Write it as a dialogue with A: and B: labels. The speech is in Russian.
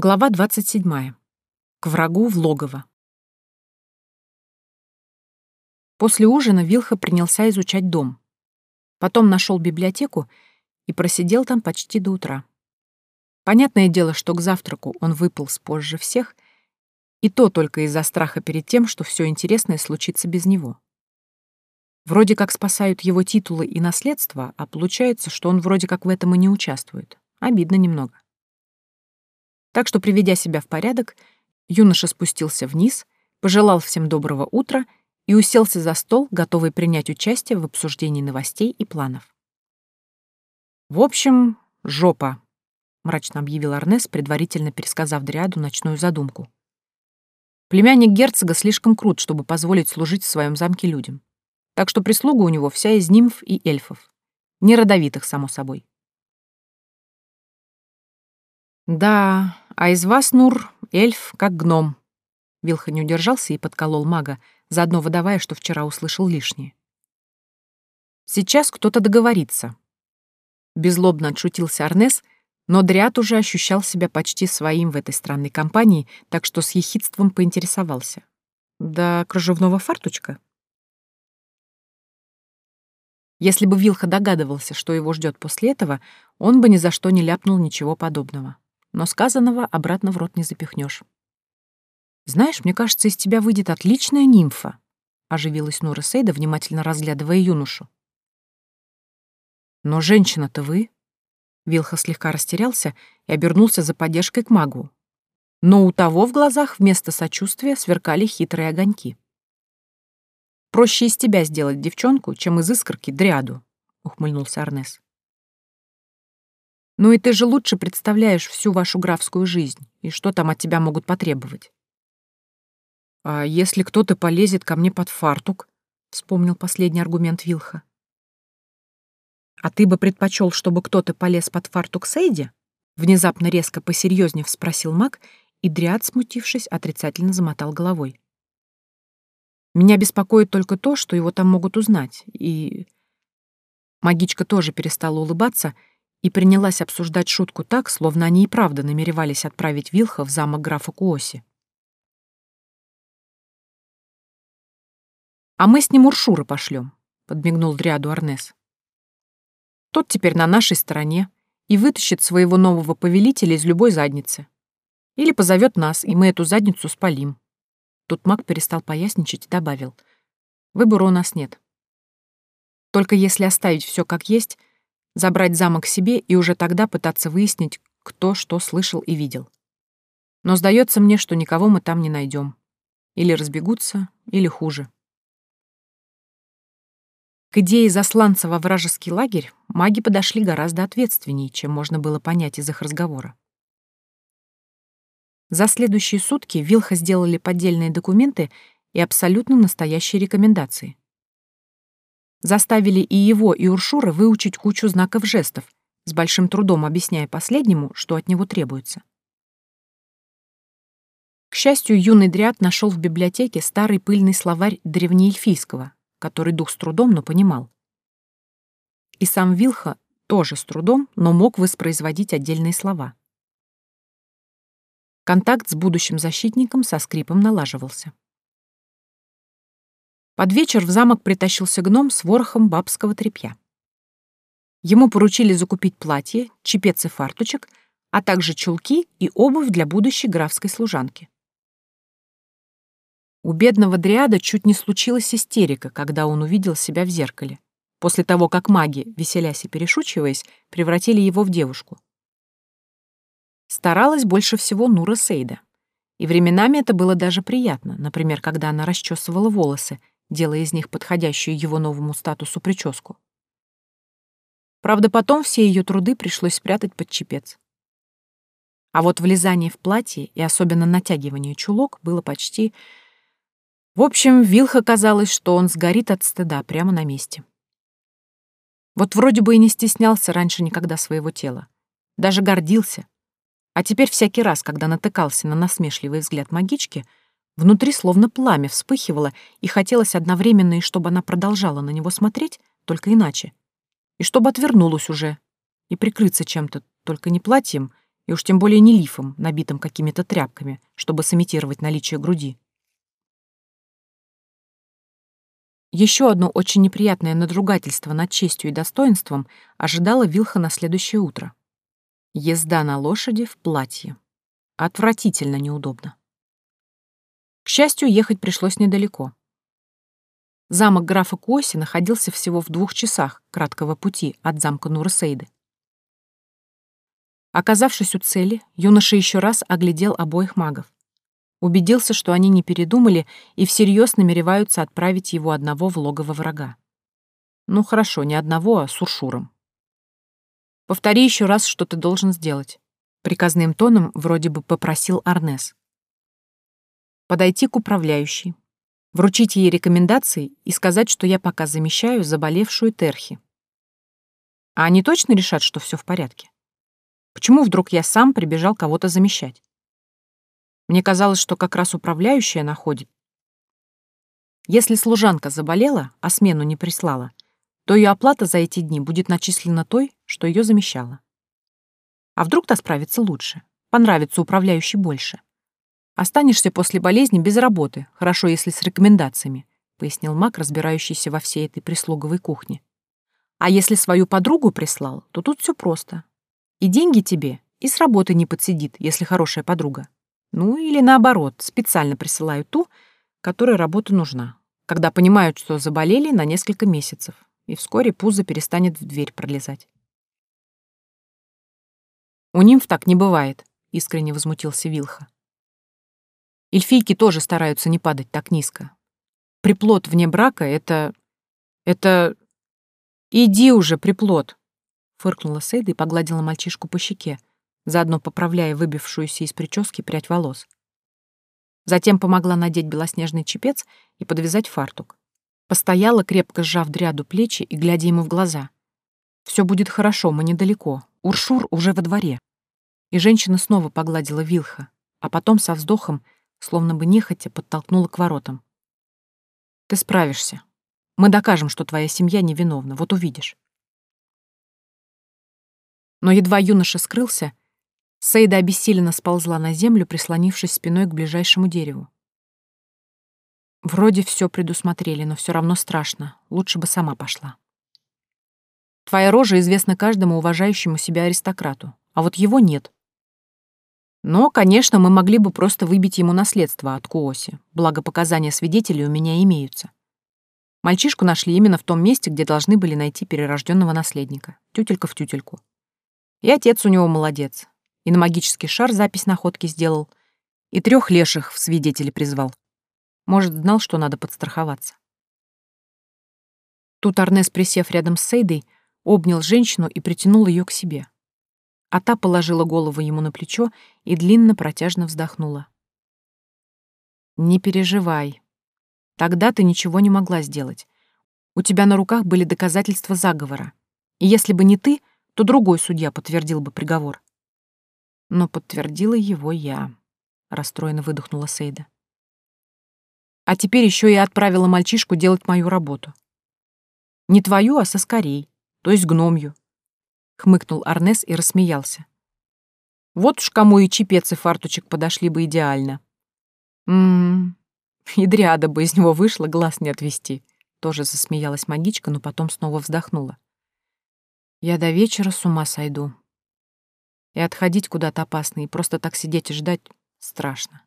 A: Глава 27. К врагу в логово. После ужина Вилха принялся изучать дом. Потом нашел библиотеку и просидел там почти до утра. Понятное дело, что к завтраку он выполз позже всех, и то только из-за страха перед тем, что все интересное случится без него. Вроде как спасают его титулы и наследство, а получается, что он вроде как в этом и не участвует. Обидно немного. Так что, приведя себя в порядок, юноша спустился вниз, пожелал всем доброго утра и уселся за стол, готовый принять участие в обсуждении новостей и планов. «В общем, жопа», — мрачно объявил Арнес, предварительно пересказав Дриаду ночную задумку. «Племянник герцога слишком крут, чтобы позволить служить в своем замке людям. Так что прислуга у него вся из нимф и эльфов. Не родовитых, само собой. Да, а из вас, Нур, эльф, как гном. Вилха не удержался и подколол мага, заодно выдавая, что вчера услышал лишнее. Сейчас кто-то договорится. Безлобно отшутился Арнес, но Дриат уже ощущал себя почти своим в этой странной компании, так что с ехидством поинтересовался. Да кружевного фартучка? Если бы Вилха догадывался, что его ждет после этого, он бы ни за что не ляпнул ничего подобного но сказанного обратно в рот не запихнешь. «Знаешь, мне кажется, из тебя выйдет отличная нимфа», — оживилась Нура Сейда, внимательно разглядывая юношу. «Но женщина-то вы...» Вилха слегка растерялся и обернулся за поддержкой к магу. Но у того в глазах вместо сочувствия сверкали хитрые огоньки. «Проще из тебя сделать девчонку, чем из искорки дряду», — ухмыльнулся Арнес. Ну и ты же лучше представляешь всю вашу графскую жизнь и что там от тебя могут потребовать. А если кто-то полезет ко мне под фартук? Вспомнил последний аргумент Вилха. А ты бы предпочел, чтобы кто-то полез под фартук Сейди? Внезапно резко посерьезнее спросил маг, и Дриад, смутившись, отрицательно замотал головой. Меня беспокоит только то, что его там могут узнать, и... Магичка тоже перестала улыбаться и принялась обсуждать шутку так, словно они и правда намеревались отправить Вилха в замок графа Куоси. «А мы с ним Уршура пошлем», — подмигнул Дриаду Арнес. «Тот теперь на нашей стороне и вытащит своего нового повелителя из любой задницы. Или позовет нас, и мы эту задницу спалим». Тут маг перестал поясничать и добавил. «Выбора у нас нет. Только если оставить все как есть, забрать замок себе и уже тогда пытаться выяснить, кто что слышал и видел. Но сдается мне, что никого мы там не найдем. Или разбегутся, или хуже. К идее засланца во вражеский лагерь маги подошли гораздо ответственнее, чем можно было понять из их разговора. За следующие сутки Вилха сделали поддельные документы и абсолютно настоящие рекомендации. Заставили и его, и Уршура выучить кучу знаков жестов, с большим трудом объясняя последнему, что от него требуется. К счастью, юный Дриад нашел в библиотеке старый пыльный словарь древнеэльфийского, который дух с трудом, но понимал. И сам Вилха тоже с трудом, но мог воспроизводить отдельные слова. Контакт с будущим защитником со скрипом налаживался. Под вечер в замок притащился гном с ворохом бабского тряпья. Ему поручили закупить платье, чепец и фартучек, а также чулки и обувь для будущей графской служанки. У бедного дриада чуть не случилась истерика, когда он увидел себя в зеркале, после того, как маги, веселясь и перешучиваясь, превратили его в девушку. Старалась больше всего Нура Сейда. И временами это было даже приятно, например, когда она расчесывала волосы, делая из них подходящую его новому статусу прическу. Правда, потом все ее труды пришлось спрятать под чепец. А вот влезание в платье и особенно натягивание чулок было почти... В общем, Вилха казалось, что он сгорит от стыда прямо на месте. Вот вроде бы и не стеснялся раньше никогда своего тела. Даже гордился. А теперь всякий раз, когда натыкался на насмешливый взгляд магички — Внутри словно пламя вспыхивало, и хотелось одновременно и чтобы она продолжала на него смотреть, только иначе. И чтобы отвернулась уже, и прикрыться чем-то, только не платьем, И уж тем более не лифом, набитым какими-то тряпками, чтобы сымитировать наличие груди. Еще одно очень неприятное надругательство над честью и достоинством ожидало Вилха на следующее утро. Езда на лошади в платье. Отвратительно неудобно. К счастью, ехать пришлось недалеко. Замок графа Куоси находился всего в двух часах краткого пути от замка Нурсейды. Оказавшись у цели, юноша еще раз оглядел обоих магов. Убедился, что они не передумали и всерьез намереваются отправить его одного в логово врага. Ну хорошо, не одного, а с Уршуром. Повтори еще раз, что ты должен сделать. Приказным тоном вроде бы попросил Арнес. Подойти к управляющей, вручить ей рекомендации и сказать, что я пока замещаю заболевшую Терхи. А они точно решат, что все в порядке? Почему вдруг я сам прибежал кого-то замещать? Мне казалось, что как раз управляющая находит. Если служанка заболела, а смену не прислала, то ее оплата за эти дни будет начислена той, что ее замещала. А вдруг та справится лучше, понравится управляющей больше. Останешься после болезни без работы, хорошо, если с рекомендациями, пояснил Мак, разбирающийся во всей этой прислуговой кухне. А если свою подругу прислал, то тут все просто. И деньги тебе, и с работы не подсидит, если хорошая подруга. Ну или наоборот, специально присылают ту, которой работа нужна, когда понимают, что заболели на несколько месяцев, и вскоре пузо перестанет в дверь пролезать. «У нимф так не бывает», — искренне возмутился Вилха. «Эльфийки тоже стараются не падать так низко. Приплод вне брака — это... это... Иди уже, приплод!» — фыркнула Сейда и погладила мальчишку по щеке, заодно поправляя выбившуюся из прически прядь волос. Затем помогла надеть белоснежный чепец и подвязать фартук. Постояла, крепко сжав дряду плечи и глядя ему в глаза. Все будет хорошо, мы недалеко. Уршур уже во дворе». И женщина снова погладила Вилха, а потом со вздохом, словно бы нехотя, подтолкнула к воротам. «Ты справишься. Мы докажем, что твоя семья невиновна, вот увидишь». Но едва юноша скрылся, Сейда обессиленно сползла на землю, прислонившись спиной к ближайшему дереву. Вроде все предусмотрели, но все равно страшно. Лучше бы сама пошла. Твоя рожа известна каждому уважающему себя аристократу, а вот его нет. Но, конечно, мы могли бы просто выбить ему наследство от Куоси, благо показания свидетелей у меня имеются. Мальчишку нашли именно в том месте, где должны были найти перерожденного наследника, тютелька в тютельку. И отец у него молодец, и на магический шар запись находки сделал, и трех леших в свидетели призвал. Может, знал, что надо подстраховаться. Тут Арнес, присев рядом с Сейдой, обнял женщину и притянул ее к себе. А та положила голову ему на плечо и длинно протяжно вздохнула. «Не переживай. Тогда ты ничего не могла сделать. У тебя на руках были доказательства заговора. И если бы не ты, то другой судья подтвердил бы приговор но подтвердила его я. Расстроенно выдохнула Сейда. А теперь еще и отправила мальчишку делать мою работу. Не твою, а со скорей, то есть гномью. Хмыкнул Арнес и рассмеялся. Вот уж кому и чепец и фартучек подошли бы идеально. Ммм, и дриада бы из него вышла, глаз не отвести. Тоже засмеялась магичка, но потом снова вздохнула. Я до вечера с ума сойду. И отходить куда-то опасно, и просто так сидеть и ждать страшно.